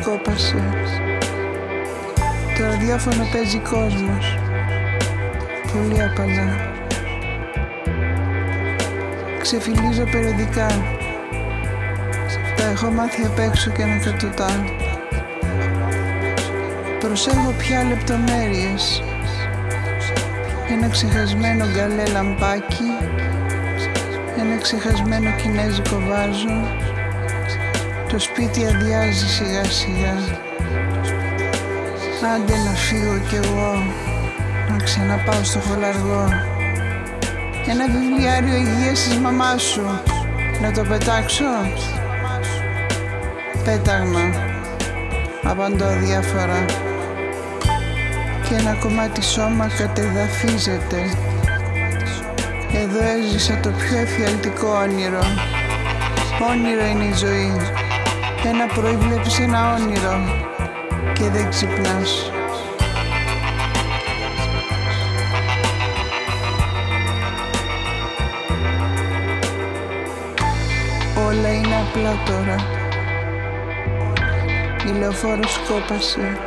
Σκόπασες. Το ραδιόφωνο παίζει κόσμος. Πολύ απαλά. Ξεφυλίζω περιοδικά. Τα έχω μάθει απ' έξω και ανακατοτά Προσέχω πια λεπτομέρειες. Ένα ξεχασμένο γκαλέ λαμπάκι. Ένα ξεχασμένο κινέζικο βάζο Το σπίτι αδειάζει σιγά σιγά Άντε να φύγω κι εγώ Να ξαναπάω στο χολαργό Ένα βιβλιάριο υγείας της μαμάς σου Να το πετάξω Πέταγμα Απαντώ διάφορα και ένα κομμάτι σώμα κατεδαφίζεται. Εδώ έζησα το πιο εφιαλτικό όνειρο. Όνειρο είναι η ζωή. Ένα πρωί βλέπεις ένα όνειρο και δεν ξυπνάς. Όλα είναι απλά τώρα. Η λεωφόρος κόπασε.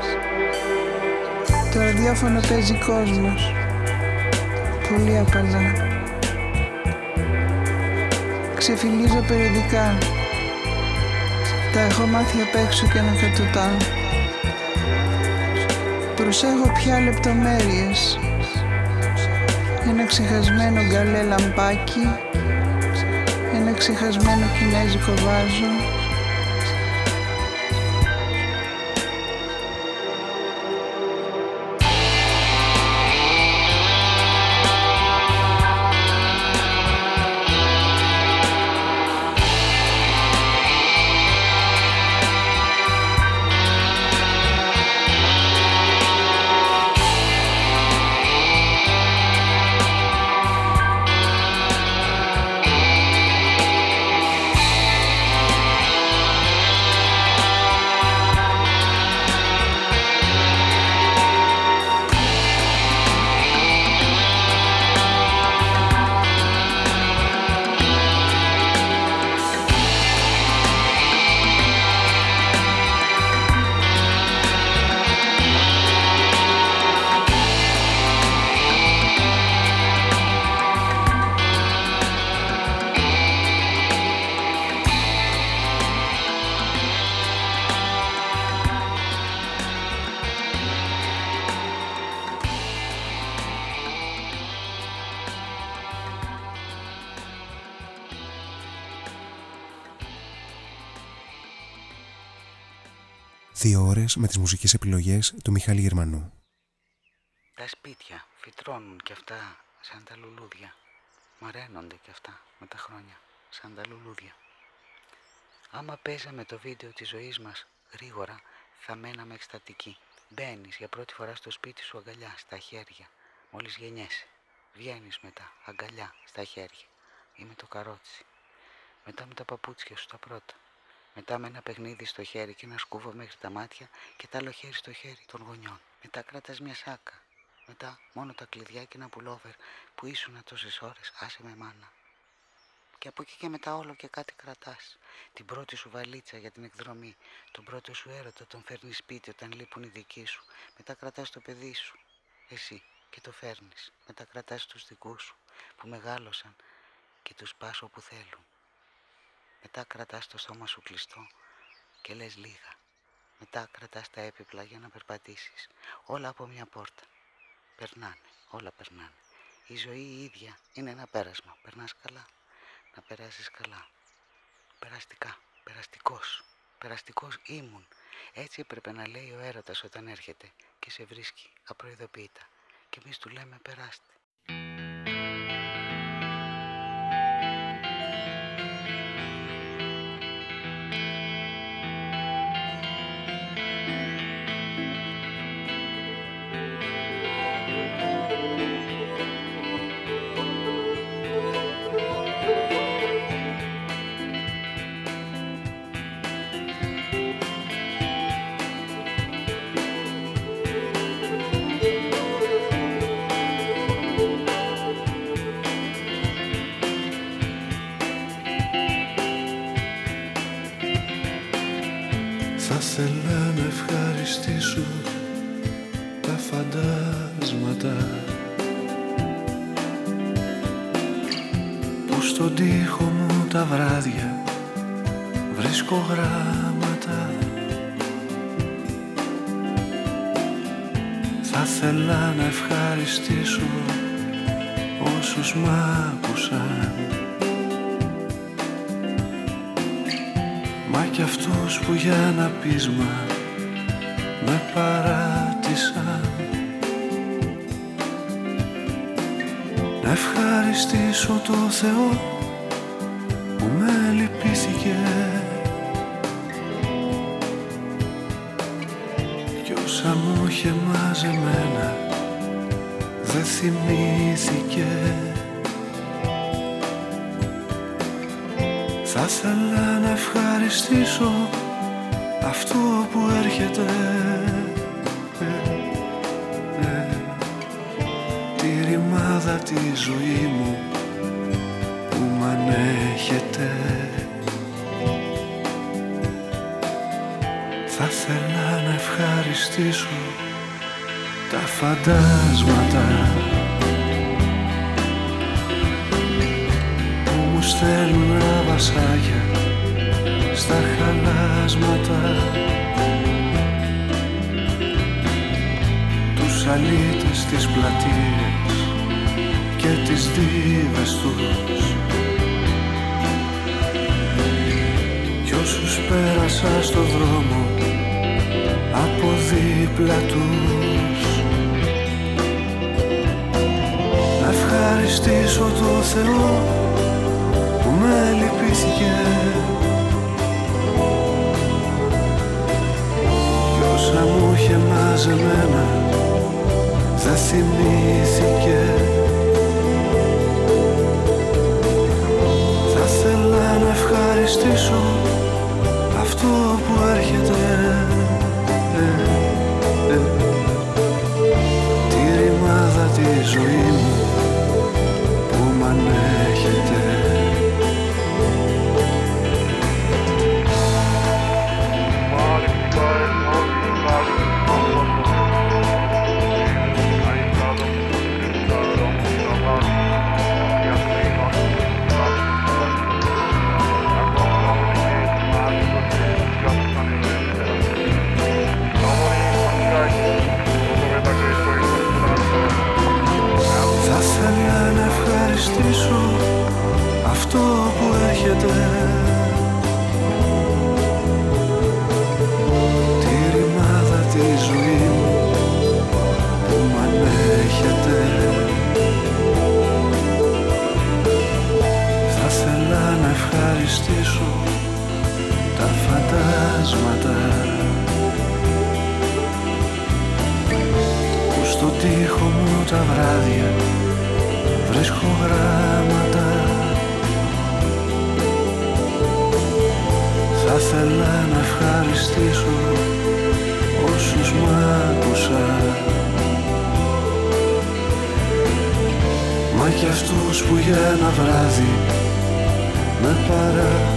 Το ραδιόφωνο παίζει κόσμος Πολύ απαλά Ξεφυλίζω περιοδικά Τα έχω μάθει απ' έξω και ανακατοτά Προσέχω πια λεπτομέρειες. Ένα ξεχασμένο γκαλέ λαμπάκι. Ένα ξεχασμένο κινέζικο βάζο με τις μουσικές επιλογές του Μιχάλη Γερμανού. Τα σπίτια φυτρώνουν κι αυτά σαν τα λουλούδια. Μαραίνονται κι αυτά με τα χρόνια σαν τα λουλούδια. Άμα παίζαμε το βίντεο της ζωής μας γρήγορα θα μέναμε εκστατικοί. Μπαίνεις για πρώτη φορά στο σπίτι σου αγκαλιά στα χέρια. Μόλις γεννιέσαι. Βγαίνεις μετά αγκαλιά στα χέρια. Ή με το καρότσι. Μετά με τα παπούτσια σου τα πρώτα. Μετά με ένα παιχνίδι στο χέρι και ένα σκούβο μέχρι τα μάτια και τ' άλλο χέρι στο χέρι των γονιών. Μετά κράτας μια σάκα. Μετά μόνο τα κλειδιά και ένα πουλόβερ που ήσουν τόσες ώρες, άσε με μάνα. Και από εκεί και μετά όλο και κάτι κρατάς. Την πρώτη σου βαλίτσα για την εκδρομή. Τον πρώτο σου έρωτα τον φέρνει σπίτι όταν λείπουν οι δικοί σου. Μετά κρατάς το παιδί σου. Εσύ και το φέρνεις. Μετά κρατάς τους δικούς σου που μεγάλωσαν και τους πας όπου θέλουν. Μετά κρατάς το σώμα σου κλειστό και λες λίγα. Μετά κρατάς τα έπιπλα για να περπατήσεις. Όλα από μια πόρτα. Περνάνε, όλα περνάνε. Η ζωή η ίδια είναι ένα πέρασμα. Περνάς καλά, να περάσεις καλά. Περαστικά, περαστικός. Περαστικός ήμουν. Έτσι έπρεπε να λέει ο έρωτας όταν έρχεται και σε βρίσκει απροειδοποιητά. Και εμείς του λέμε περάστε. Ευχαριστήσω τα φαντάσματα. Που στον τοίχο μου τα βράδια βρίσκω γράμματα. Θα ήθελα να ευχαριστήσω όσους μ' άκουσαν. Μα κι αυτούς που για ένα πείσμα ευχαριστήσω το Θεό που με λυπήθηκε. Κι όσα μου είχε μαζεμένα δεν θυμήθηκε. Θα ήθελα να ευχαριστήσω αυτό που έρχεται ρημάδα τη ζωή μου που μ' ανέχεται. Θα ήθελα να ευχαριστήσω τα φαντάσματα στέλνουν βασάγια στα χαλάσματα. Τους αλήτες τις πλατείες και τις δίδες τους. Κι όσους πέρασα στο δρόμο από δίπλα τους. Να ευχαριστήσω το Θεό με λυπήθηκε. Κι όσα μου είχε μαζεμένα δεν θυμήθηκε ευχαριστήσω αυτό που έρχεται. Ε, ε, Τη ρημάδα τη ζωή μου τα βράδια βρίσκω γράμματα. Θα ήθελα να ευχαριστήσω όσους μ' άκουσαν. Μα κι αυτούς που για ένα βράδυ με παρατήσαν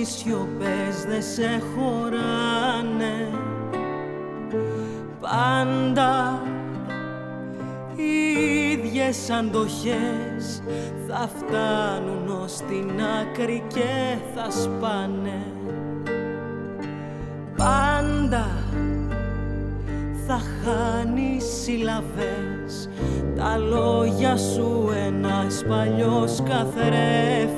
Οι σιωπές δεν σε χωράνε. Πάντα οι ίδιες αντοχές θα φτάνουν ως την άκρη και θα σπάνε. Πάντα θα χάνεις συλλαβές. Τα λόγια σου ένας παλιός καθρέφτης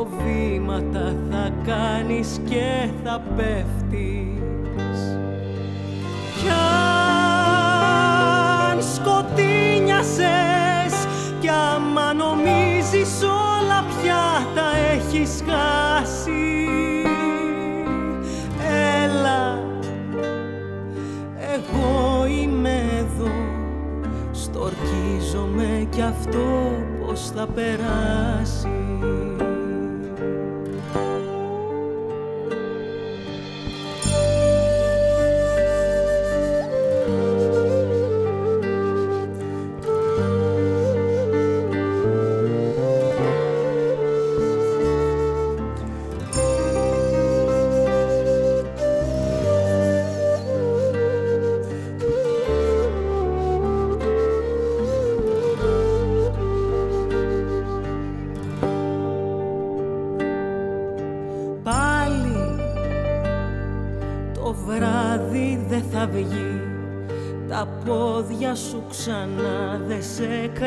φωνές δυο βήματα θα κάνεις και θα πέφτεις. Κι αν σκοτίνιασες κι άμα νομίζεις όλα πια τα έχεις χάσει. Κι αυτό πως θα περάσει σε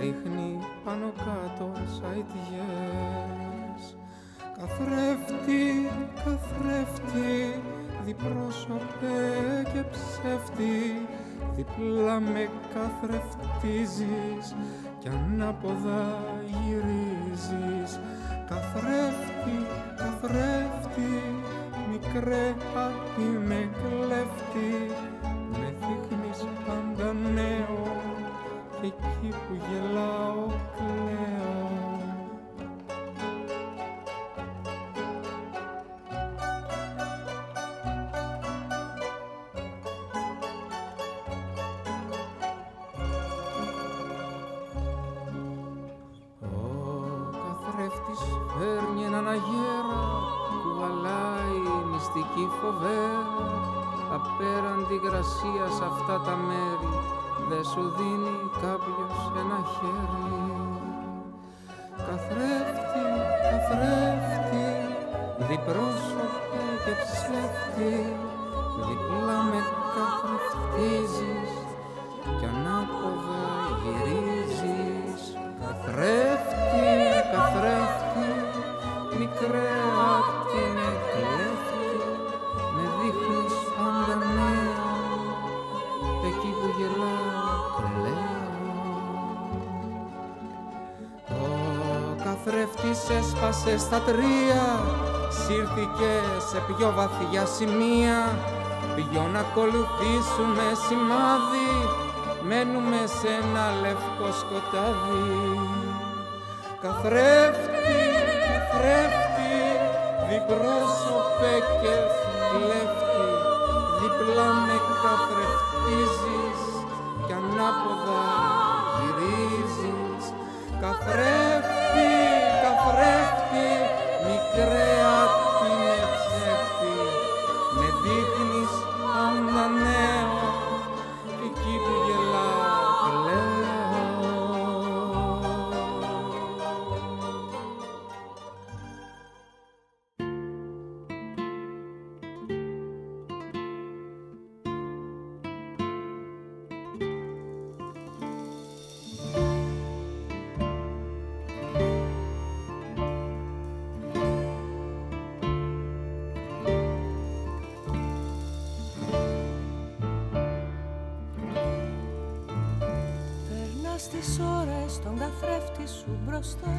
ρίχνει πάνω κάτω σαϊτιές Καθρέφτη, καθρέφτη, διπρόσωπε και ψεύτη διπλά με καθρεφτίζεις κι ανάποδα γυρίζεις. Καθρέφτη, καθρέφτη μικρέ απ' με έσπασε στα τρία σύρθηκε σε πιο βαθιά σημεία. Ποιο να ακολουθήσουμε σημάδι Μένουμε σε ένα λευκό σκοτάδι. Καθρέφτη, καθρέφτη Διπρόσωπε και κλέφτη Δίπλα με καθρεφτίζεις Κι ανάποδα γυρίζεις. Καθρέφτη, Περνάς τις ώρες τον καθρέφτη σου μπροστά.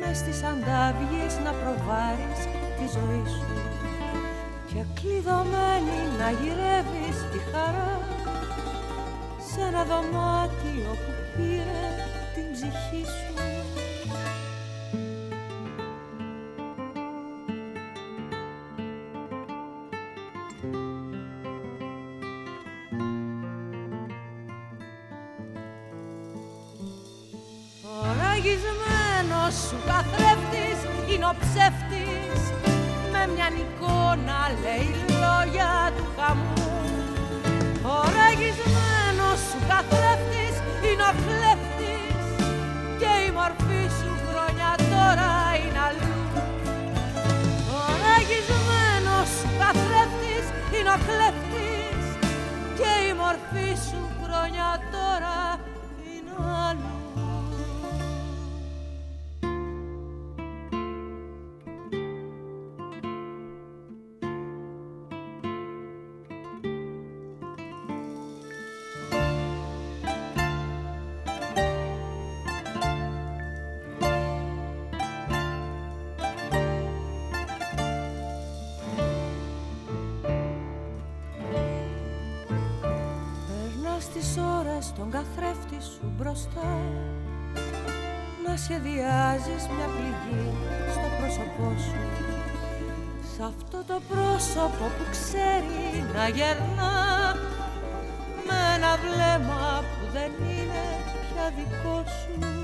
Μες στις αντάβιες να προβάρεις τη ζωή σου. Και κλειδωμένη να γυρεύεις τη χαρά. Σε ένα δωμάτιο που πήρε την ψυχή σου ο ψεύτης Με μια εικόνα λέει λόγια του χαμού. Ο ραγισμένος σου καθρέφτης είναι ο κλέφτης Και η μορφή σου χρόνια τώρα είναι αλλού. Ο ραγισμένος σου καθρέφτης είναι ο κλέφτης Και η μορφή σου μπροστά Να σχεδιάζεις μια πληγή στο πρόσωπό σου. Σ' αυτό το πρόσωπο που ξέρει να γερνά. Με ένα βλέμμα που δεν είναι πια δικό σου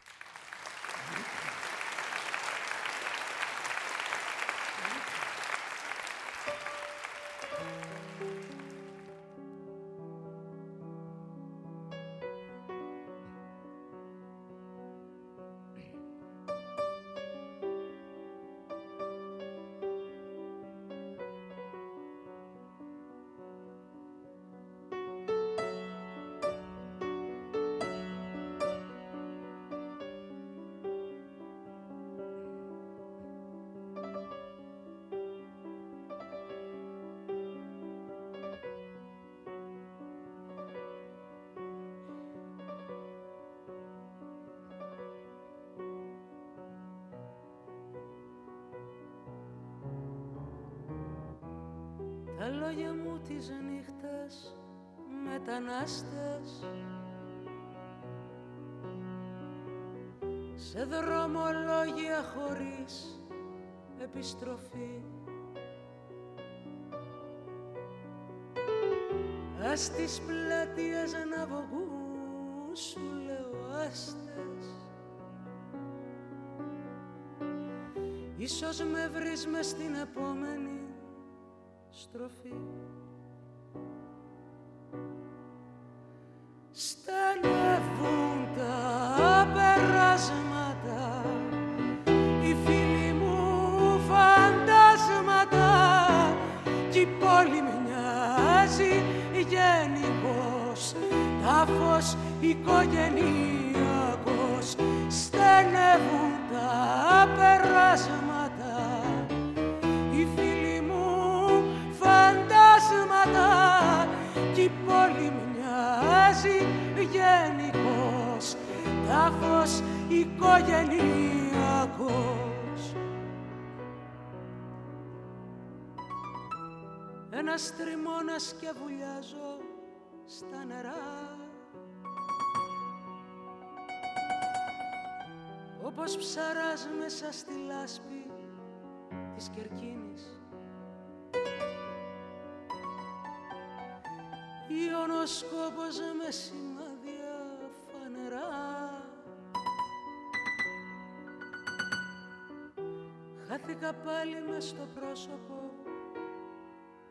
Επιστροφή. Ας τις πλατείες να βγουν σου λέω άστες. Ίσως με βρεις μες στην επόμενη Ένας τριμώνας και βουλιάζω στα νερά όπως ψαράς μέσα στη λάσπη της Κερκίνης. Ιωνοσκόπος με σημάδια φανερά Χάθηκα πάλι μες στο πρόσωπο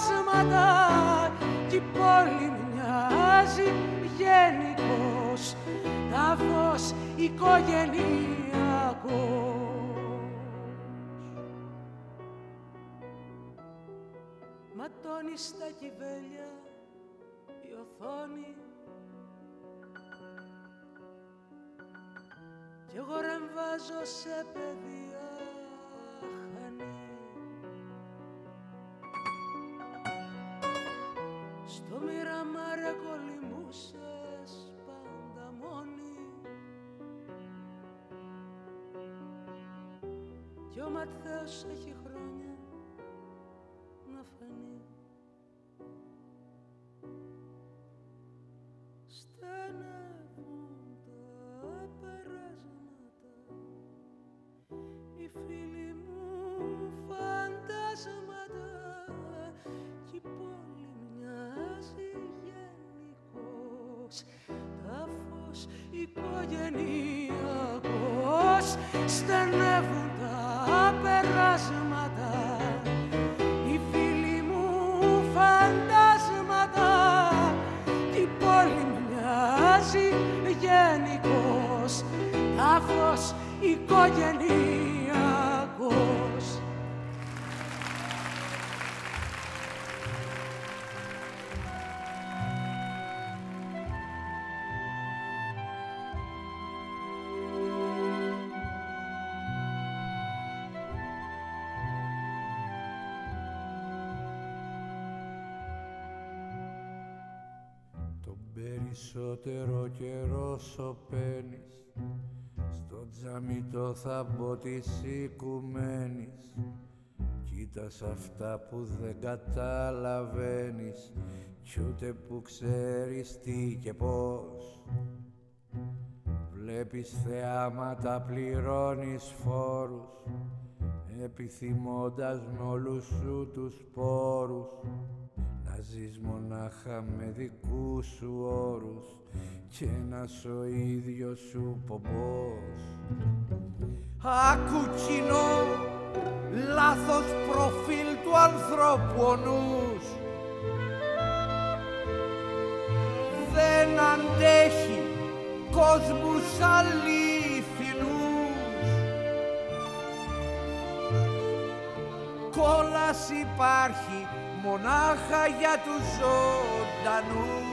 φαντάσματα κι η πόλη μοιάζει γενικός τάφος οικογενειακός Ματώνει στα κυβέλια η οθόνη. Κι εγώ ρεμβάζω σε παιδεία χανή στο μοιραμάρε κολυμπούσες πάντα μόνη. Κι ο Ματθαίος έχει τάφος οικογενειακός στενεύουν τα περάσματα οι φίλοι μου φαντάσματα κι η πόλη μοιάζει γενικός τάφος οικογενειακός περισσότερο καιρό σωπαίνεις. Στο τζαμί το θαμπό της οικουμένης. Κοίτας αυτά που δεν καταλαβαίνεις. Κι ούτε που ξέρεις τι και πώς. Βλέπεις θεάματα, πληρώνεις φόρους επιθυμώντας με όλους σου τους πόρους να ζεις μονάχα με δικούς σου όρους και να ο ίδιος σου πομπός. Άκου κοινό, λάθος προφίλ του ανθρώπου ο νους. Δεν αντέχει κόσμους αλήθινους κόλας υπάρχει μονάχα για τους ζωντανούς.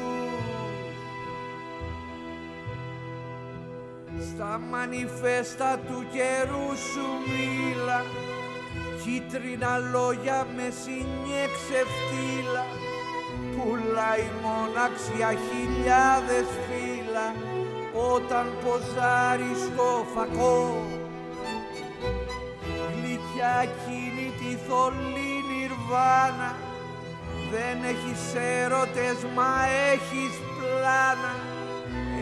Στα μανιφέστα του καιρού σου μίλα κίτρινα λόγια με συνιεξευτήλα πουλάει μοναξιά χιλιάδες φύλλα όταν ποζάρει στο φακό. Γλυκιά εκείνη τη θολή νιρβάνα δεν έχεις έρωτες μα έχεις πλάνα.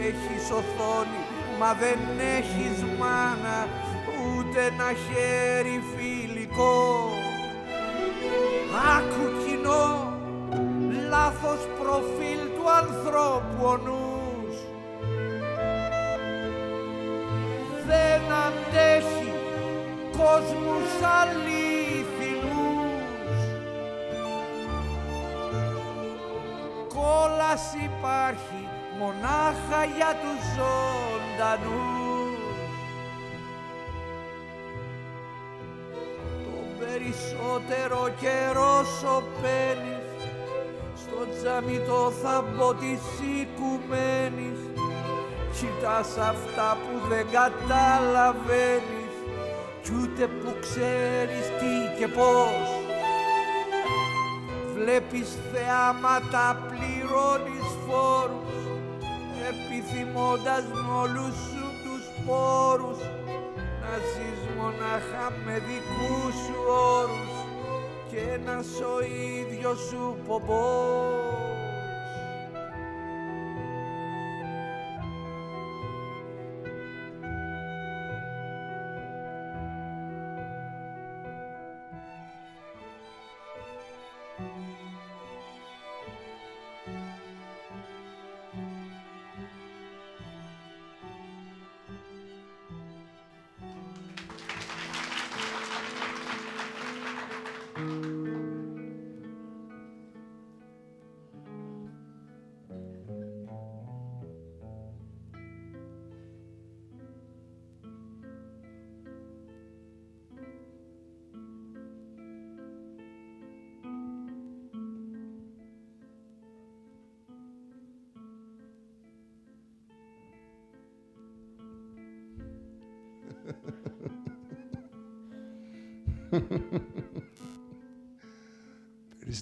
Έχεις οθόνη μα δεν έχεις μάνα. Ούτε ένα χέρι φιλικό. Άκου κοινό, λάθος προφίλ του ανθρώπου ο νους. Δεν αντέχει κόσμους αλήθινους κόλας υπάρχει μονάχα για τους ζωντανούς. Τον περισσότερο καιρό σωπαίνεις στο τζαμί το θαμπό της οικουμένης. Κοιτάς αυτά που δεν καταλαβαίνεις κι ούτε που ξέρεις τι και πώς Βλέπεις θεάματα, πληρώνεις φόρους επιθυμώντας με όλους σου τους πόρους να ζεις μονάχα με δικούς σου όρους και να ο ίδιος σου πομπός.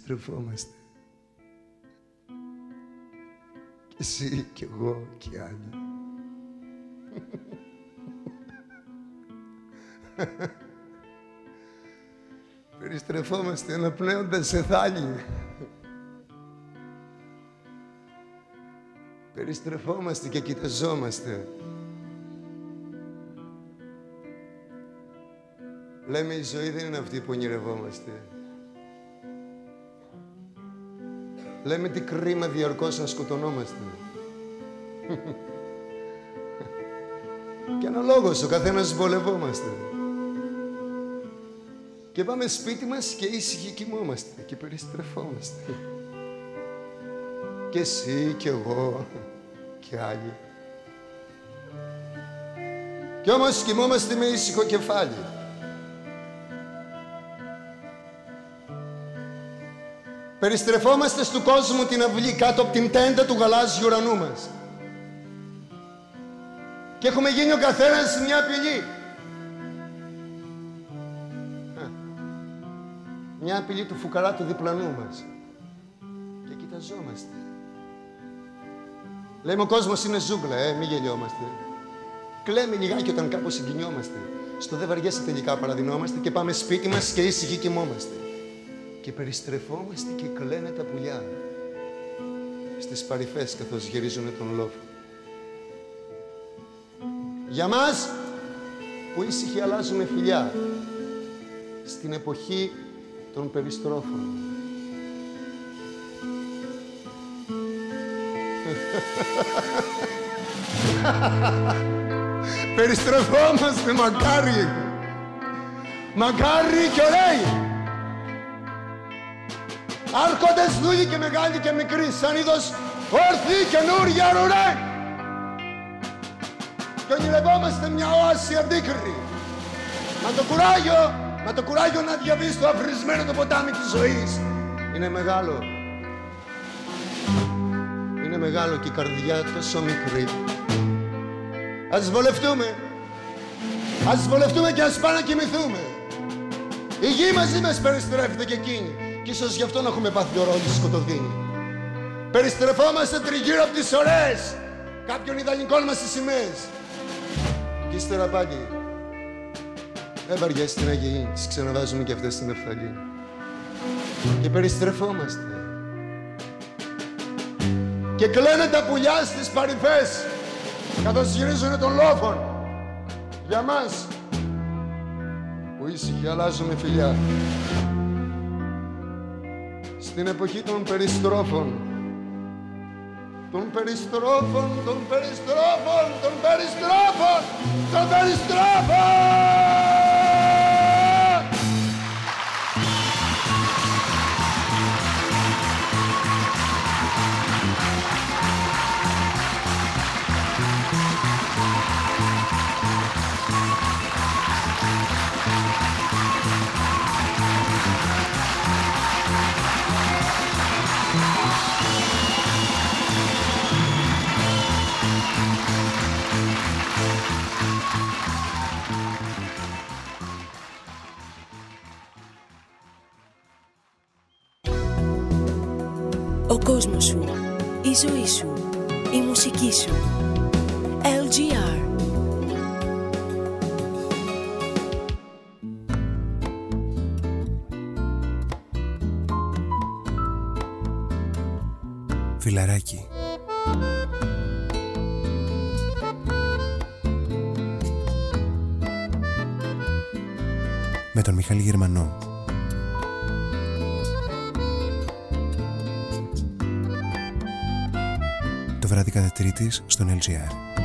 Περιστρεφόμαστε. Και εσύ και εγώ και άλλοι. Περιστρεφόμαστε αναπνέοντας σε θάλη. Περιστρεφόμαστε και κοιταζόμαστε. Λέμε η ζωή δεν είναι αυτή που ονειρευόμαστε. Λέμε τι κρίμα διαρκώς να σκοτωνόμαστε. και αναλόγως ο καθένας βολευόμαστε. Και πάμε σπίτι μας και ήσυχοι κοιμόμαστε και περιστρεφόμαστε. Και εσύ και εγώ και άλλοι. Κι όμως κοιμόμαστε με ήσυχο κεφάλι. Περιστρεφόμαστε του κόσμου την αυλή κάτω από την τέντα του γαλάζιου ουρανού μας. Και έχουμε γίνει ο καθένας μια απειλή. Μια απειλή του φουκαρά του διπλανού μας. Και κοιταζόμαστε. Λέμε ο κόσμος είναι ζούγκλα, ε, μη γελιόμαστε. Κλαίμε λιγάκι όταν κάπως συγκινιόμαστε. Στο δεν βαριέσαι τελικά παραδεινόμαστε και πάμε σπίτι μας και ήσυχοι κοιμόμαστε. Και περιστρεφόμαστε και κλαίνε τα πουλιά. Στις παρυφές καθώς γυρίζουν τον λόφο. Για μας που ήσυχοι αλλάζουμε φιλιά στην εποχή των περιστρόφων. Περιστρεφόμαστε μακάρι. Μακάρι και ωραίοι. Άρχοντες δούλοι και μεγάλοι και μικροί, σαν είδος όρθιοι καινούργια ρουρέ. Και ονειρευόμαστε μια όαση αντίκρη. Μα το κουράγιο, μα το κουράγιο να διαβείς το αφρισμένο το ποτάμι της ζωής είναι μεγάλο. Είναι μεγάλο και η καρδιά τόσο μικρή. Ας βολευτούμε. Ας βολευτούμε και ας πάμε να κοιμηθούμε. Η γη μαζί μας περιστρέφεται και εκείνη. Κι ίσως γι' αυτό να έχουμε πάθει το ρόλο σκοτωδίνη. Περιστρεφόμαστε τριγύρω από τις ωραίες κάποιων ιδανικών μας τις σημαίες. Κι ύστερα πάλι δεν βαριέσαι την Αγιή, τις ξαναβάζουμε κι αυτές στην Εφθαλή. Και περιστρεφόμαστε. Και κλαίνε τα πουλιά στις παρυφές καθώς γυρίζουνε τον λόφων για μας που ήσυχοι αλλάζουμε φιλιά στην εποχή των περιστρόφων των περιστρόφων, των περιστρόφων, των περιστρόφων, των περιστρόφων! Ο κόσμος σου, η ζωή σου, η μουσική σου. LGR Φιλαράκι. Με τον Μιχάλη Γερμανό βράδυ κατά τρίτης στον LGR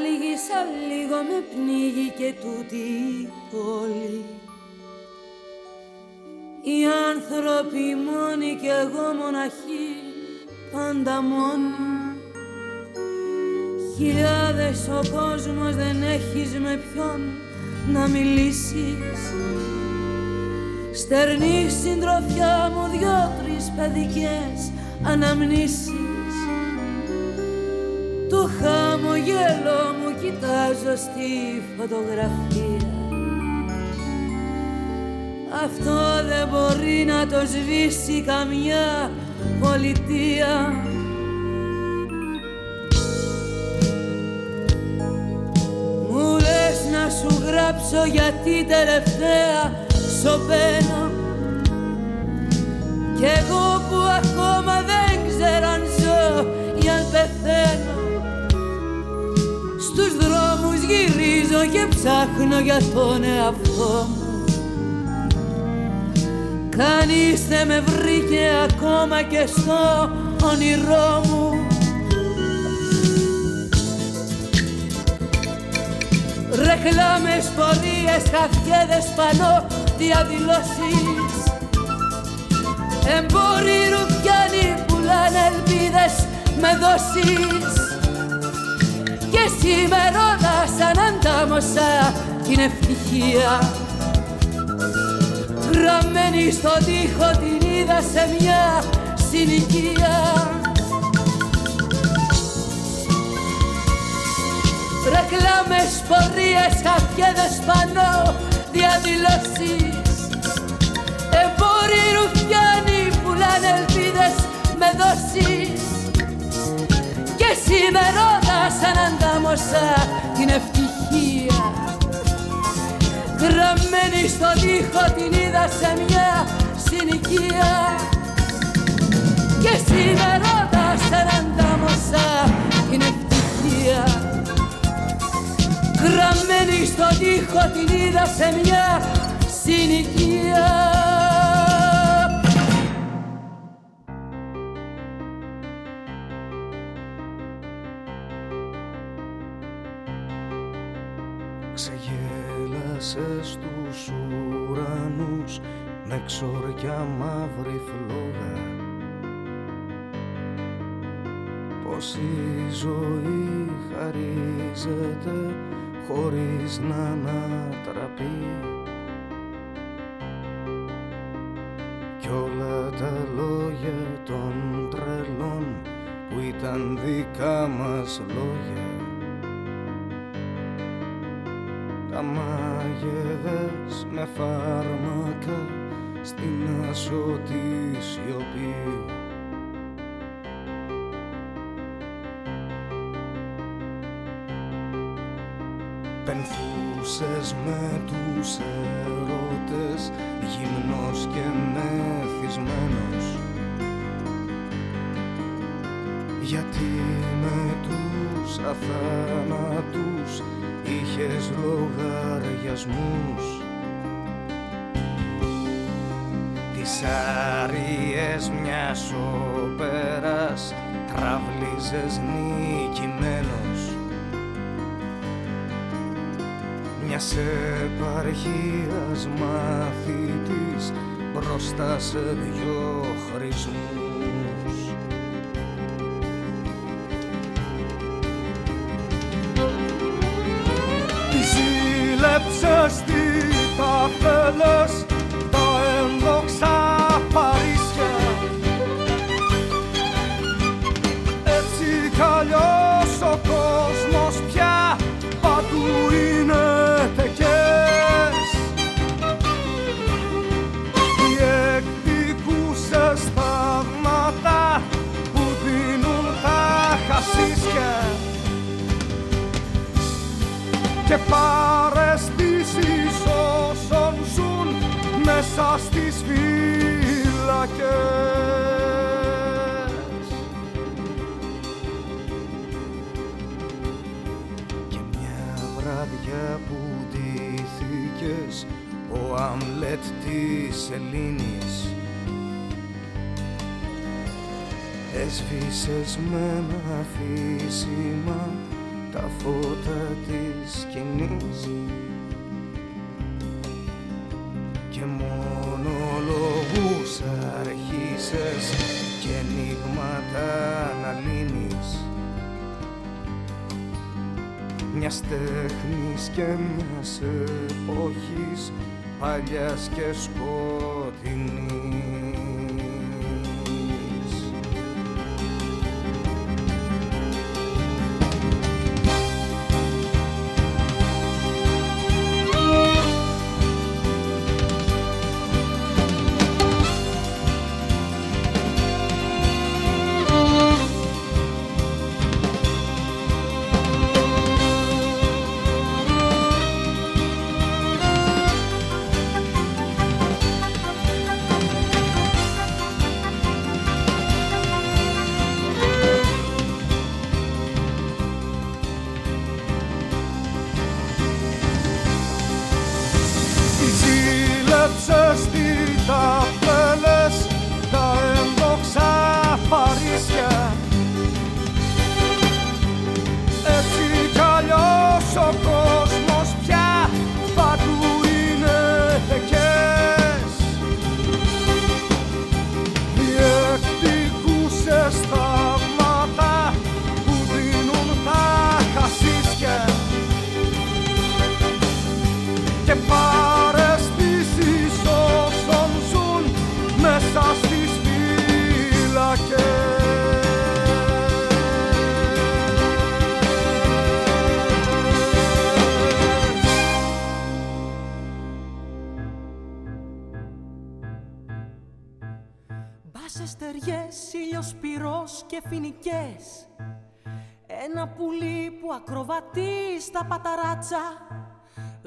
Νοσταλγήσα λίγο με πνίγει και τούτη η πόλη. Οι άνθρωποι μόνοι κι εγώ μοναχοί πάντα μόνοι. Χιλιάδες ο κόσμος δεν έχεις με ποιον να μιλήσεις. Στερνή συντροφιά μου δυο-τρεις παιδικές αναμνήσεις Το χαμογέλο μου κοιτάζω στη φωτογραφία. Αυτό δεν μπορεί να το σβήσει καμιά πολιτεία. Μου λες να σου γράψω γιατί τελευταία σωπαίνω Κι εγώ που ακόμα δεν ξέρω αν ζω ή αν πεθαίνω γυρίζω και ψάχνω για τον εαυτό μου. Κανείς δεν με βρήκε ακόμα και στο όνειρό μου. Ρεκλάμες, πορείες, χαφιέδες, πανώ, διαδηλώσεις. Εμπόροι ρουφιάνοι πουλάνε ελπίδες με δόσεις Και σήμερα σαν αντάμωσα την ευτυχία. Γραμμένη στον τοίχο την είδα σε μια συνοικία. Ρεκλάμες, πορείες, χαφιέδες πανώ, διαδηλώσεις. Εμπόροι ρουφιάνοι πουλάνε ελπίδες με δόσεις Και σήμερα σαν αντάμωσα την ευτυχία. Γραμμένη στον τοίχο την είδα σε μια συνοικία. Και σήμερα σαν αντάμωσα την ευτυχία. Γραμμένη στον τοίχο την είδα σε μια συνοικία ουρανούς με ξοριά μαύρη φλόγα. Πως η ζωή χαρίζεται χωρίς να ανατραπεί. Κι όλα τα λόγια των τρελών που ήταν δικά μας λόγια τα μάγεδες με φάρμακα στην ασωτή σιωπή. Πενθούσες με τους ερωτές γυμνός και μεθυσμένος. Γιατί με τους αθάνατους είχες λογαριασμούς Τις άριες μιας όπερας τραβλίζες νικημένος μιας επαρχίας μαθητής μπροστά σε δυο χρησμούς. Ζήλεψες, τι τα θέλες, της Ελλήνης Έσβησες με ένα αφήσιμα τα φώτα της σκηνής. Και μονολογούς αρχίσες και ενίγματα να λύνεις μιας τέχνης και μιας εποχής παλιάς και σκοτεινής. Ένα πουλί που ακροβατεί στα παταράτσα.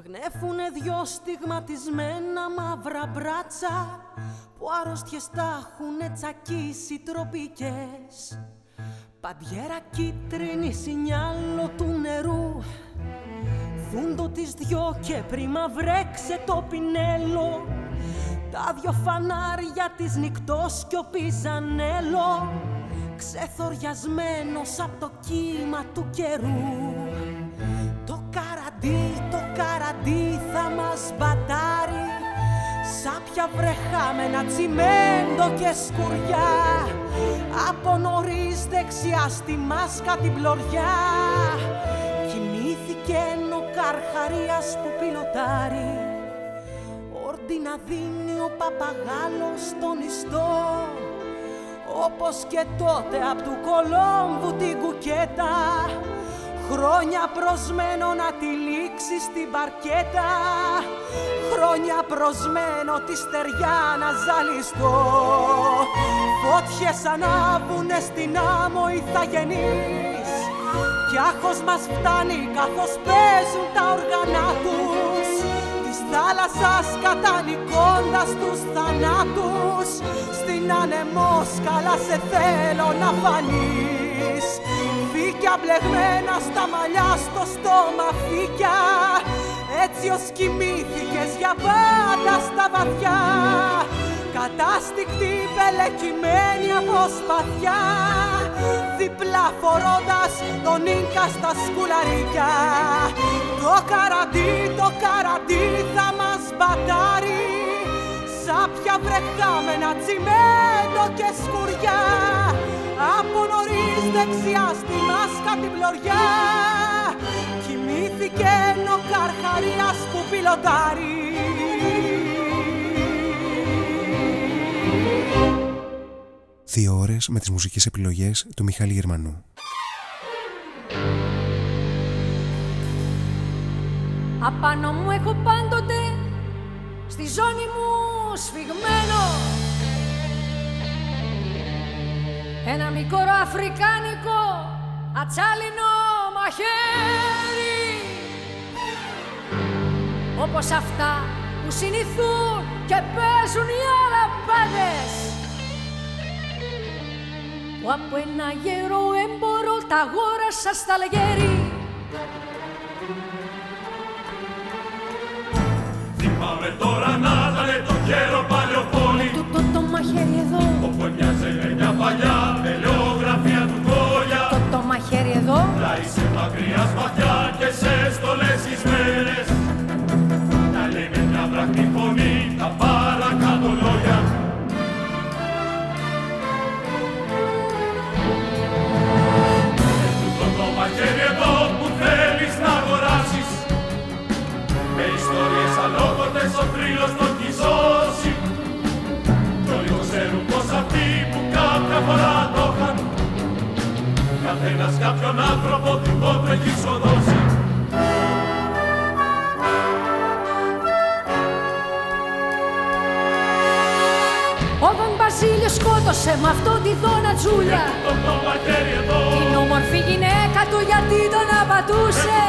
Γνέφουνε δυο στιγματισμένα μαύρα μπράτσα Που άρρωστιες τα έχουνε τσακίσει τροπικές. Παντιέρα κίτρινη σινιάλο του νερού Φούντο τις δυο και πρίμα βρέξε το πινέλο. Τα δυο φανάρια της νυχτός κι ο πιζανέλο ξεθοριασμένος από το κύμα του καιρού. Το καραντί, το καραντί θα μας μπατάρει Σάπια βρεχάμενα τσιμέντο και σκουριά. Από νωρίς δεξιά στη μάσκα την πλωριά Κοιμήθηκε ο καρχαρίας που πιλωτάρει. Όρντι να δίνει ο παπαγάλος στον ιστό όπως και τότε απ' του Κολόμβου την κουκέτα Χρόνια προσμένο να τη λήξει στην παρκέτα Χρόνια προσμένο τη στεριά να ζαλιστώ. Φώτιες ανάβουνε στην άμμο οι θαγενείς Κι άχος μας φτάνει καθώς παίζουν τα όργανα τους. Της θάλασσας κατανικώντας τους θανάτους. Στην ανεμόσκαλα σε θέλω να φανείς. Φύκια μπλεγμένα στα μαλλιά στο στόμα φύκια. Έτσι ως κοιμήθηκες για πάντα στα βαθιά Κατάστηκτη πελεκυμένη από σπαθιά Διπλά φορώντας τον Ίνκα στα σκουλαρίκια. Το καραντί, το καραντί θα μας μπατάρει Σάπια βρεχάμενα τσιμέντο και σκουριά. Από νωρίς δεξιά στη μάσκα την πλωριά Κοιμήθηκε ο καρχαρίας που πιλωτάρει Δύο ώρες με τις μουσικές επιλογές του Μιχάλη Γερμανού. Απάνω μου έχω πάντοτε στη ζώνη μου σφιγμένο. Ένα μικρό αφρικάνικο ατσάλινο μαχαίρι. Όπως αυτά που συνηθούν και παίζουν οι αλαμπάδες που από ένα γερό έμπορο τα αγόρασα στα λεγέρι. Θυμάμαι τώρα να ήταν το γέρο παλιοπόλι Με τούτο το μαχαίρι εδώ. Όπου έμοιαζε μια παλιά ελαιογραφία του κόλια. Το το μαχαίρι εδώ. Πλάι σε μακριά σπαθιά και σε στολές εις ο θρύλος το έχει σώσει Κι όλοι το ξέρουν πως αυτοί που κάποια φορά το είχαν. Καθένας κάποιον άνθρωπο δικό του έχει σοδώσει Ο Δον Μπαζίλιο σκότωσε με αυτό τη δόνα τζούλια. Την όμορφη γυναίκα του γιατί τον απατούσε.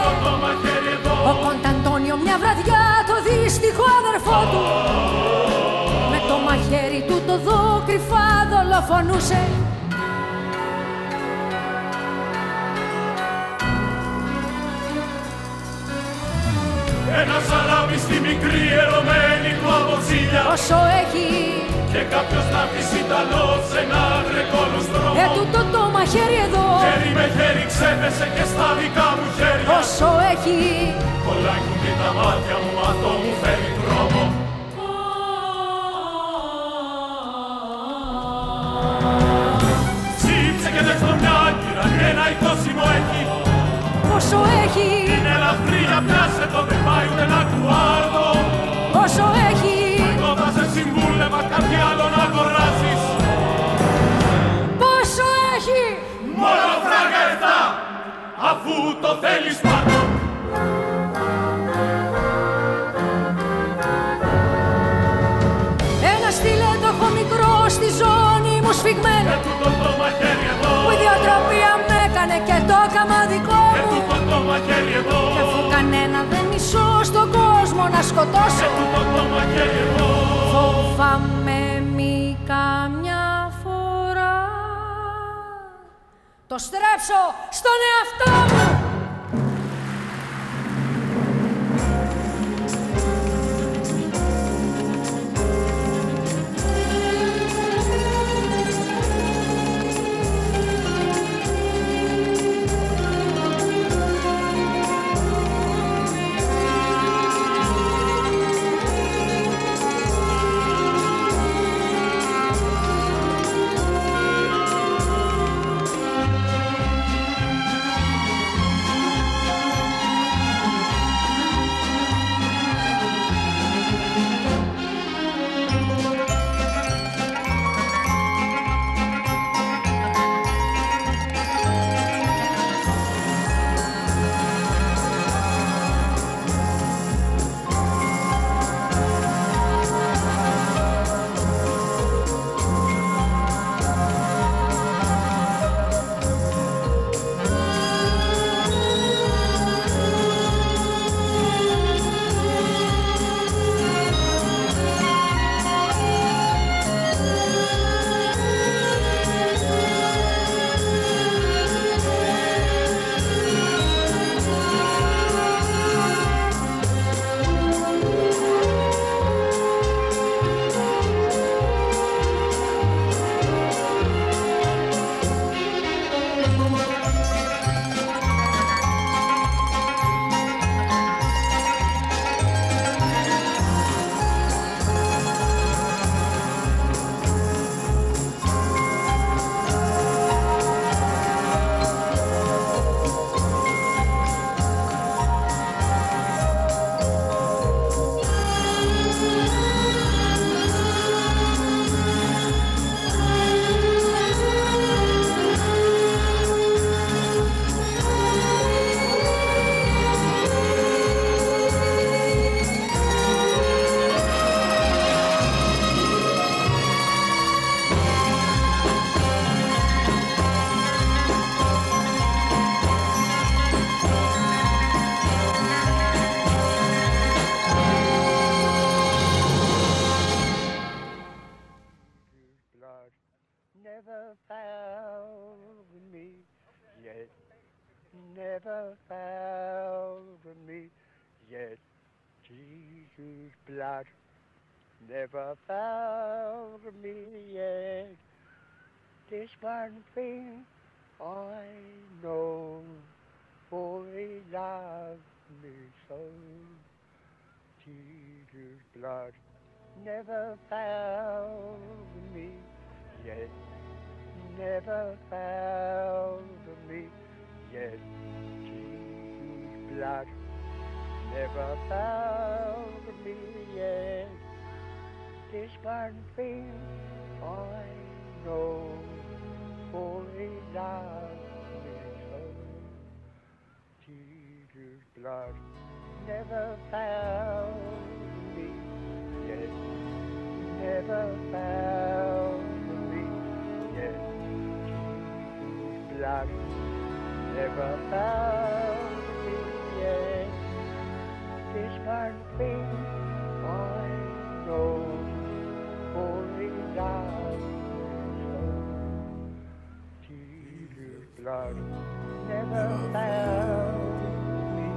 Ο Κονταντώνιο μια βραδιά το δύστιχο αδερφό του. Με το μαχαίρι του το δω κρυφά δολοφονούσε Ένας σαλάμι στη μικρή ερωμένη του αποξήλια Πόσο έχει Και κάποιος να πεις Ιταλός σε ένα γρεκόλος δρόμο Ε, τούτο το μαχαίρι εδώ. Χέρι με χέρι ξέπεσε και στα δικά μου χέρια. Πόσο έχει. Πολλά κουμπί τα μάτια μου, αυτό μου φέρει τρόμο. Ψήψε και δες τον μια άγκυρα και ένα εικόσιμο έχει Πόσο έχει. Είναι ελαφρύ για πιάσε το δεν πάει ούτε ένα κουάρτο Πόσο έχει Μόνο φράγκα εφτά Αφού το θέλεις πάρτο Ένας στιλέτο έχω μικρός στη ζώνη μου σφιγμένο. Και τούτο το μαχαίρι εδώ Που η διατροπία με έκανε και το έκαμα δικό Και μου. τούτο το μαχαίρι εδώ Και αφού κανένα δεν μισώ στον κόσμο να σκοτώσω. Και τούτο το μαχαίρι εδώ Φοβάμαι μη καμιά Το στρέψω στον εαυτό μου never found me yet. This one thing I know, for he loved me so. Jesus' blood never found me yet. Never found me yet. Jesus' blood never found me yet. There's one thing I know, for he loved me. Jesus' blood never found me yet. Never found me yet. Jesus' blood never found me yet. There's one thing blood never found me.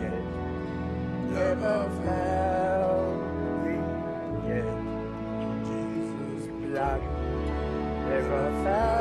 Yet. Never found me. Yet. Jesus' blood never found.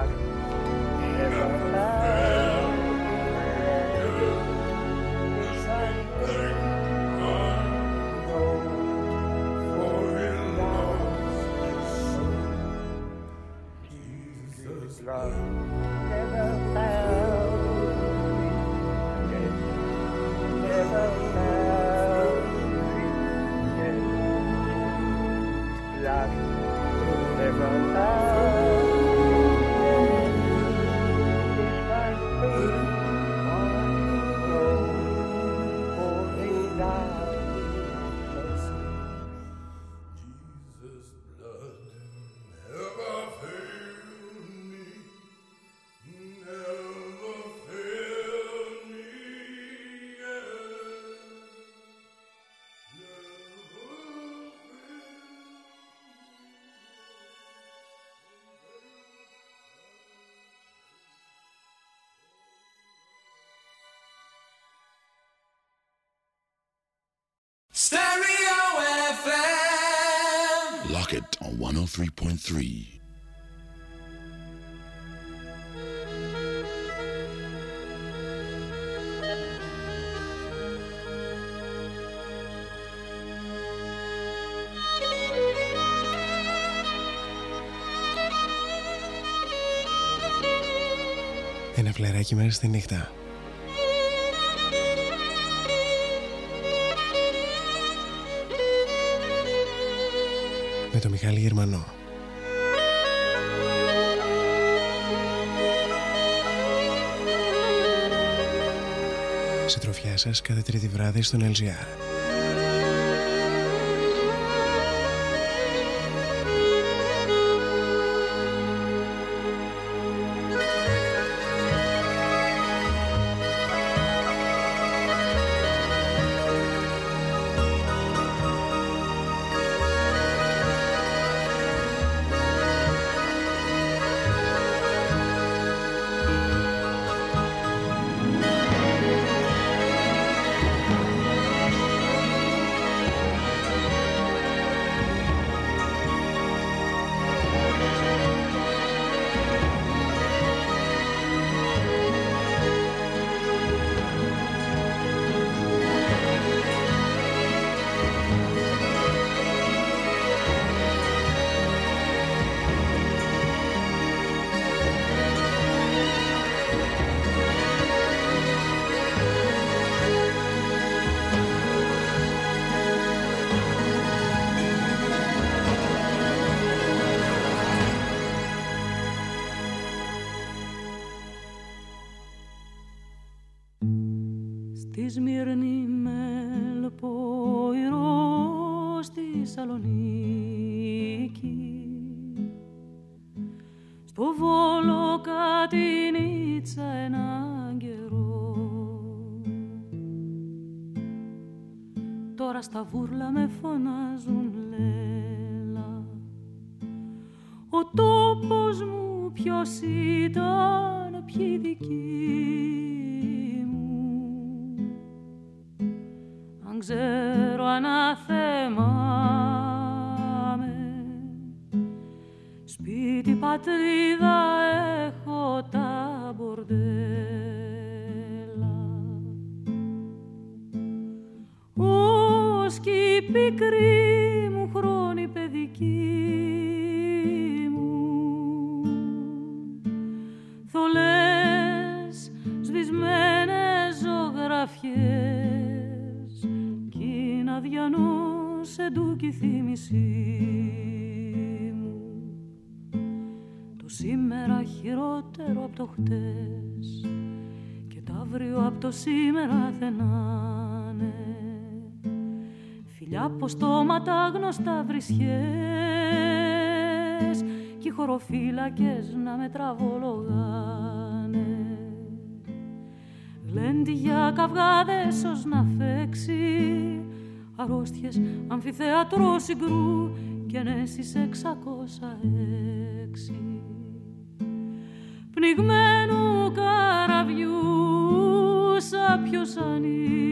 Yeah. Market on 103.3. Ένα φλεράκι μέσα στη νύχτα. με Μιχάλη Γερμανό. Συντροφιά σας κάθε τρίτη βράδυ στον LGR. Ο τόπος μου ποιος ήταν, ποιοι δικοί μου. Αν ξέρω αναθεμάμαι Σπίτι πατρίδα έχω τα μπορδέλα. Ως και η πικρή μου χρόνη παιδική διανούσε ντούκι θύμηση σήμερα χειρότερο από το χτες και το αύριο από το σήμερα δεν άνε φιλιά από στόματα γνωστά βρισχές κι οι χωροφύλακες να με τραβολογάνε. Γλέντι για καυγάδες ως να φέξεις αρρώστιες αμφιθέατρος συγκρού και νέσεις εξακόσα έξι πνιγμένου καραβιού σάπιο σανίδι.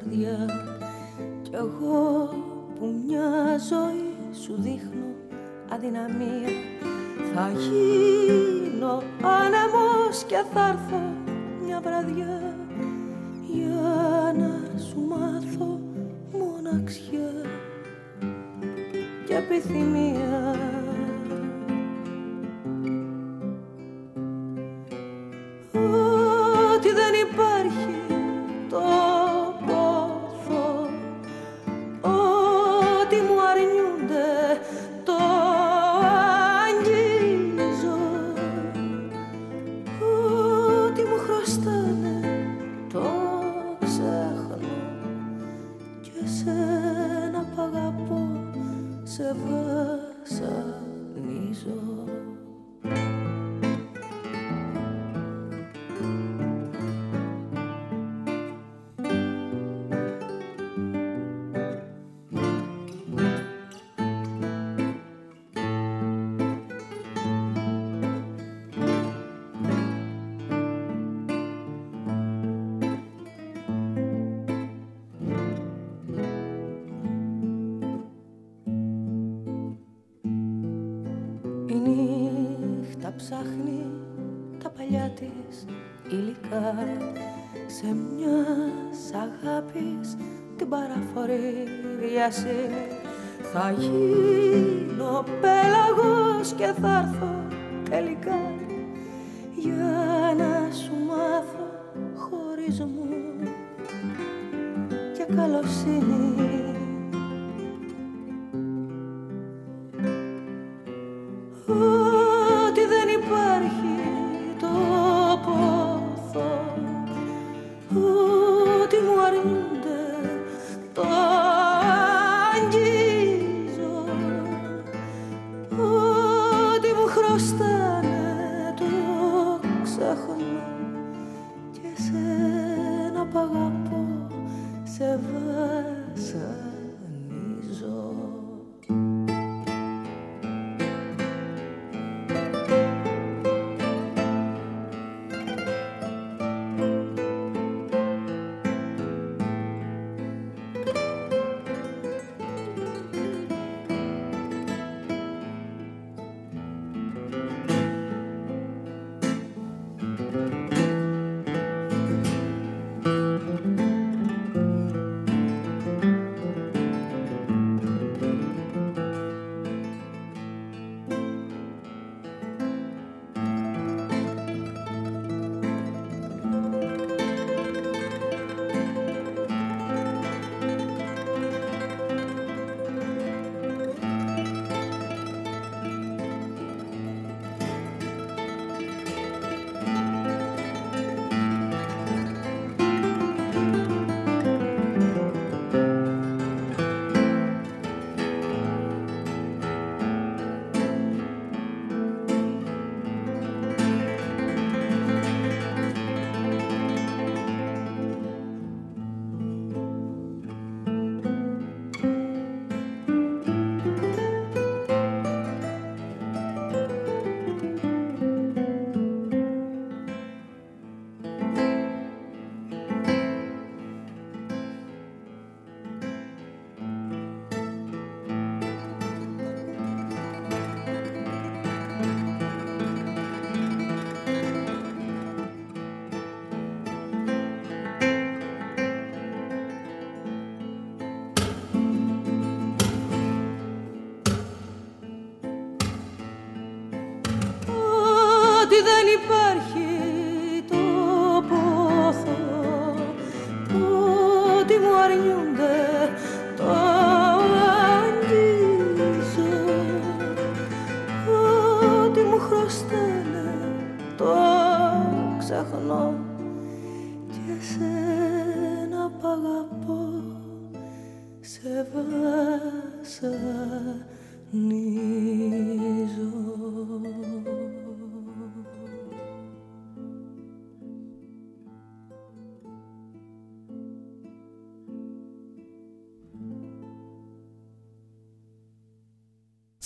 καρδιά. Κι εγώ που μια ζωή σου δείχνω αδυναμία θα γίνει πέρασε θα γίνει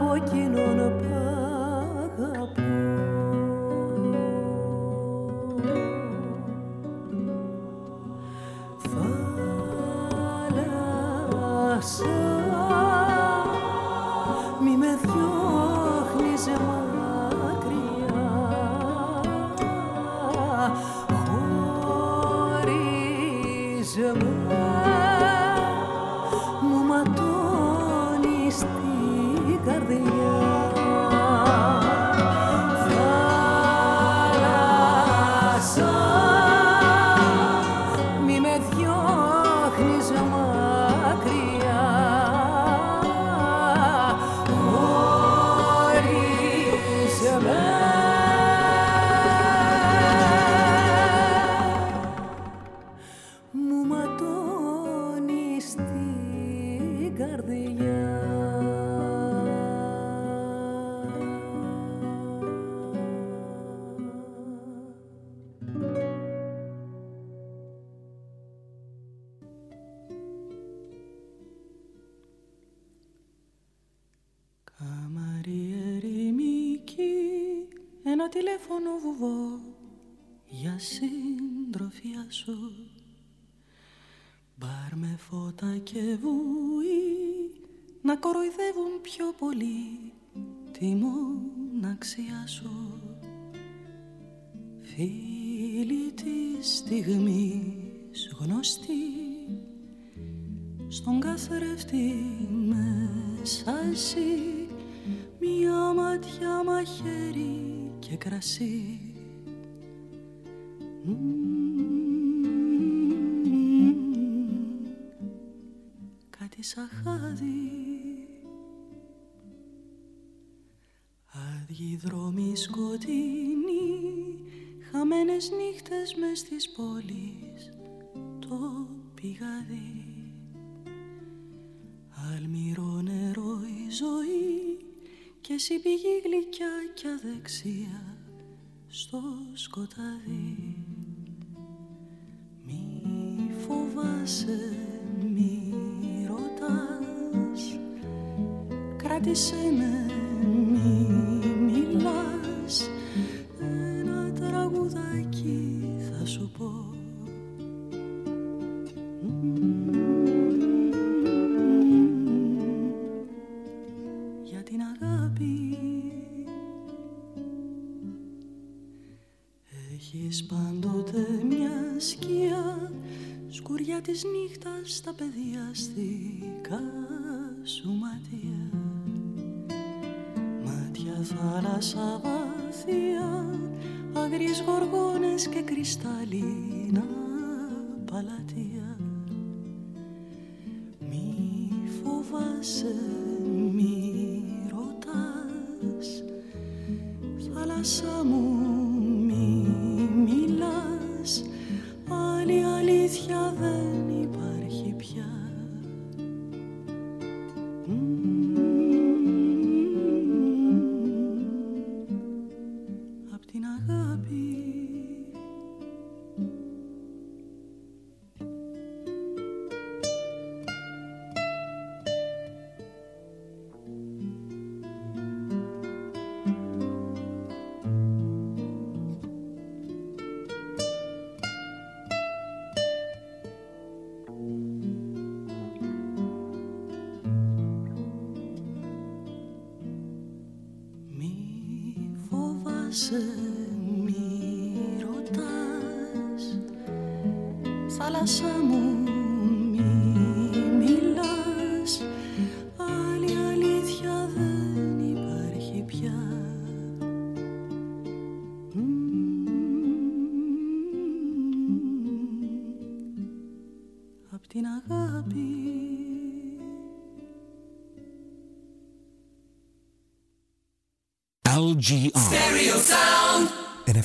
Μη με βουβό για συντροφιά σου. Μπαρ με φώτα και βουή να κοροϊδεύουν πιο πολύ τη μοναξιά σου. Φίλοι της στιγμής γνωστή στον καθρέφτη μέσα εσύ μια ματιά μαχαίρι και κρασί. Κάτι σαν χάδι. Άδειοι δρόμοι σκοτεινοί Χαμένες νύχτες μες στις πόλεις Το πηγαδί Αλμυρό νερό η ζωή Και εσύ πηγή γλυκιά και αδεξία Στο σκοτάδι. Μη φοβάσαι, μη ρωτάς. Κράτησέ με, μη μιλάς. Ένα τραγουδάκι θα σου πω της νύχτας στα παιδιαστικά σου μάτια Μάτια θάλασσα βαθιά Αγριές γοργόνες και κρυσταλλίνα παλάτια Μη φοβάσαι, μη ρωτάς Θάλασσα μου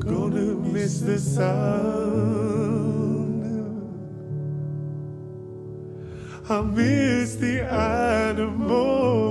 gonna miss the sound. I miss the animal.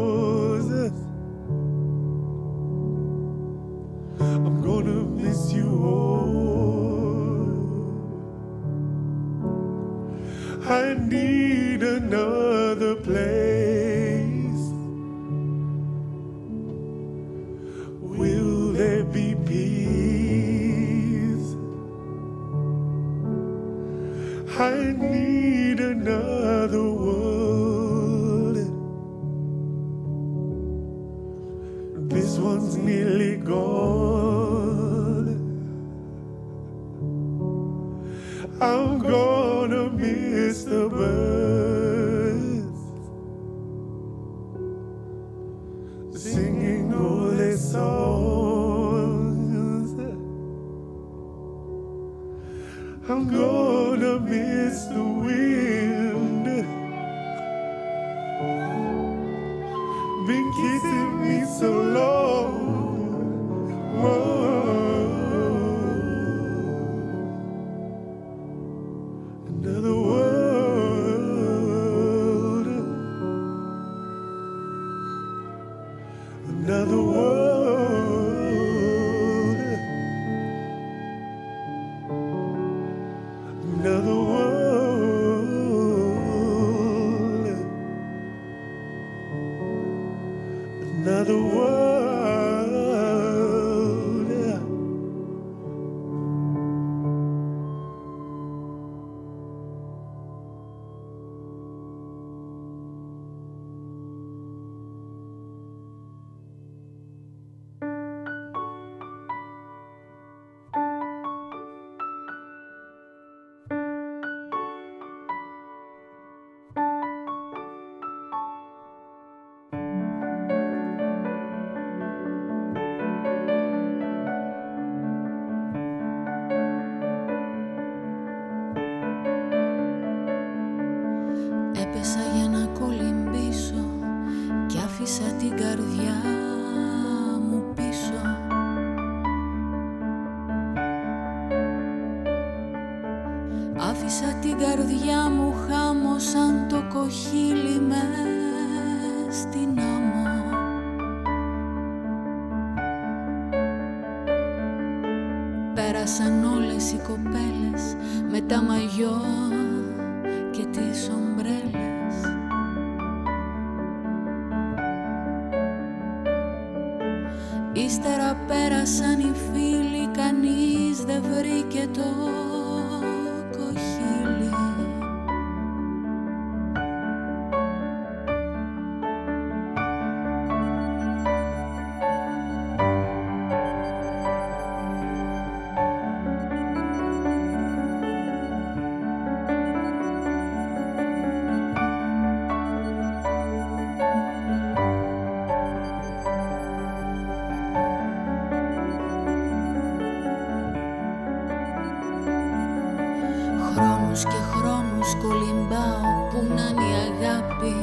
Και χρόνους κολυμπάω που να είναι η αγάπη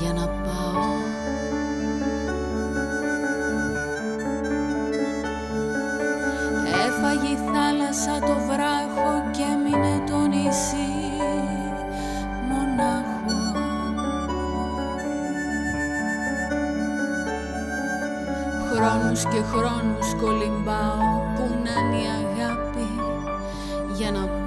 για να πάω. Έφαγε η θάλασσα το βράχο και έμεινε το νησί μονάχο. Χρόνους και χρόνους κολυμπάω που να είναι η αγάπη για να πάω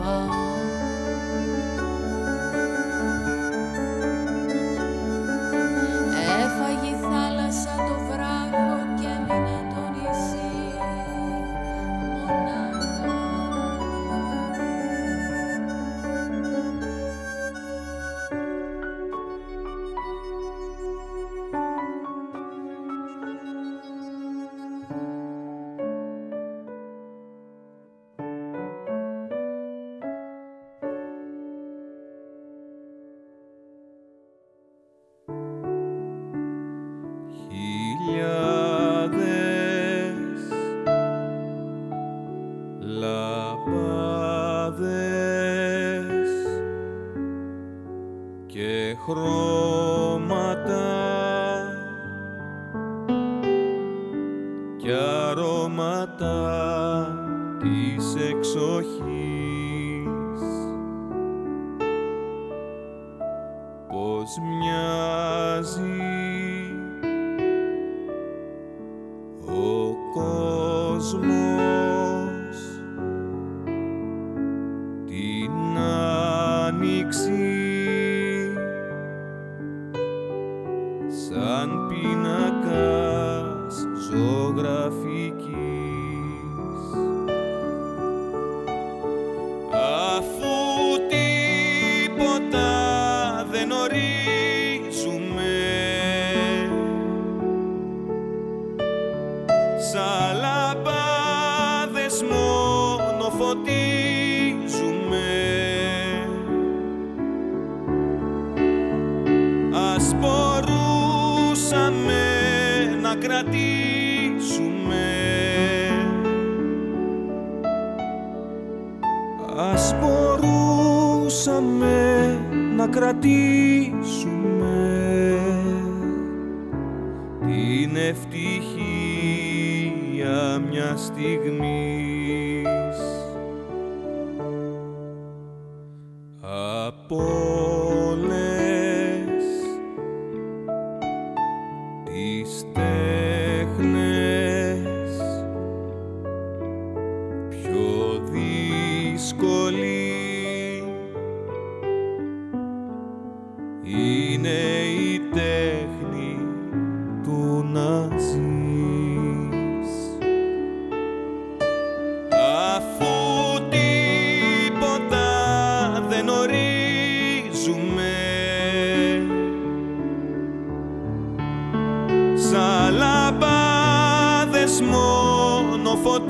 ώρες μόνο φωτίζουμε.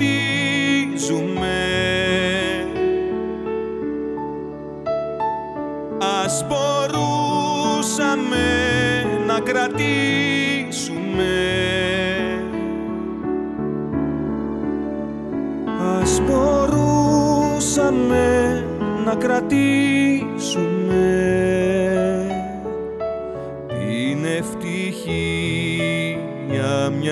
Ας μπορούσαμε να κρατήσουμε. Ας μπορούσαμε να κρατήσουμε.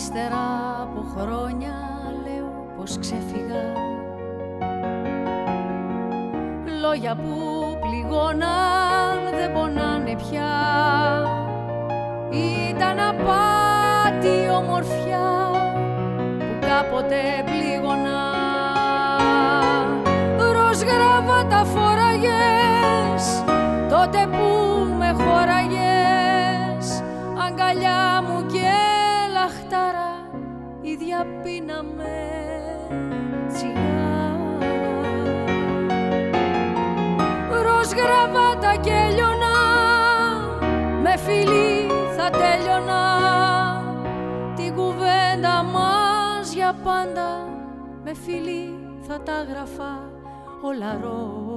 Ύστερα από χρόνια λέω πως ξέφυγα. Λόγια που πληγώναν δεν πονάνε πια. Ήταν απάτη ομορφιά που κάποτε πλήγωνα. Ροζ γραβάτα φοράγες τότε που με χώραγες με φιλί θα τέλειωνα την κουβέντα μας για πάντα με φιλί θα τα γραφά. Όλα ροζ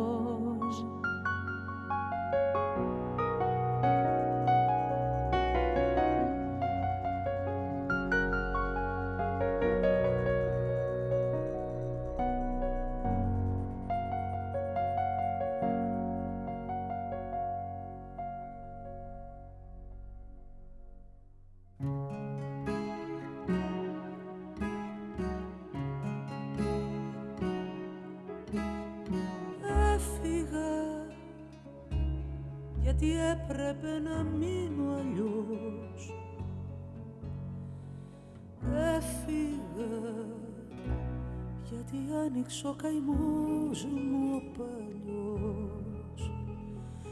γιατί άνοιξε ο καημός μου ο παλιός.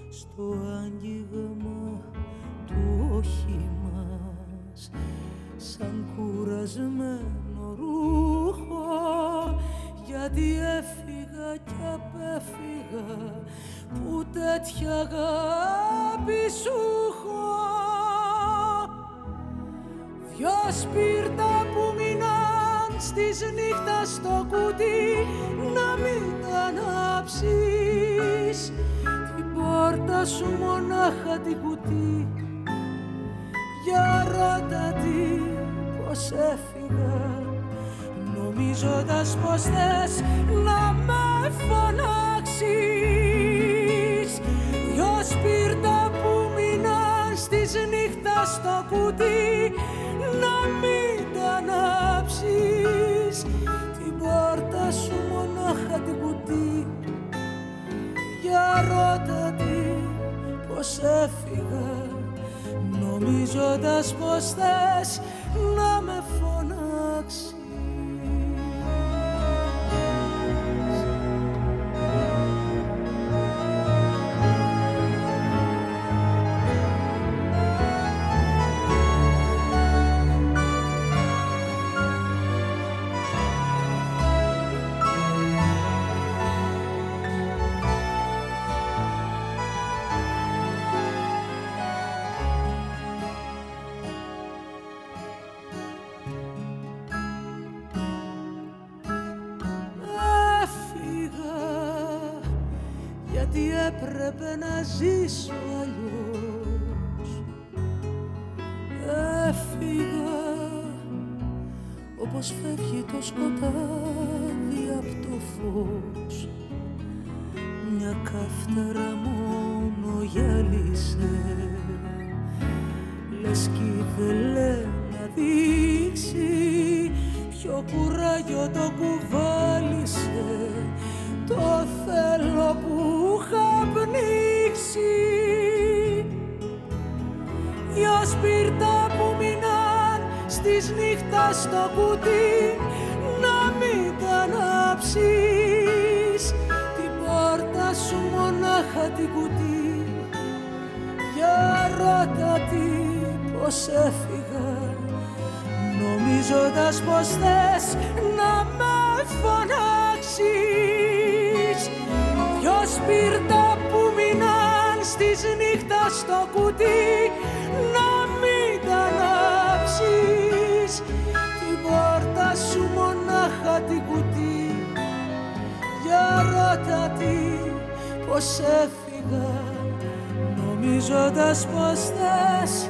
Στο άγγιγμα του όχημας σαν κουρασμένο ρούχο. Γιατί έφυγα κι απέφυγα που τέτοια αγάπη σου έχω. Δυο σπίρτα που μείναν στις νύχτας στο κουτί να μην τα ανάψεις. Την πόρτα σου μονάχα την κουτί. Για ρώτα τι πως έφυγα. Νομίζοντας πως θες να με φωνάξεις δυο σπίρτα που μείναν στις νύχτας στο κουτί να μην τα ανάψεις. Την πόρτα σου μονάχα την κουτί. Για ρώτα τι πως έφυγα. Νομίζοντας πως θες να με φωνάξεις να ζήσω αλλιώς. Έφυγα όπως φεύγει το σκοτάδι από το φως. Μια καύτερα μόνο γυάλισε. Λες κι ήθελε να δείξει Ποιο κουράγιο το κουβάλισε. Το θέλω που είχα πνίξει Δυο σπίρτα που μείναν στις νύχτας στο κουτί Να μην τα ανάψεις. Την πόρτα σου μονάχα την κουτί. Για ρώτα τι πως έφυγα. Νομίζοντας πως θες να με φωνάξεις. Δυο σπίρτα που μείναν της νύχτας στο κουτί να μην τα ανάψεις. Την πόρτα σου μονάχα την κουτί. Για ρώτα τι πως έφυγα νομίζοντας πως θες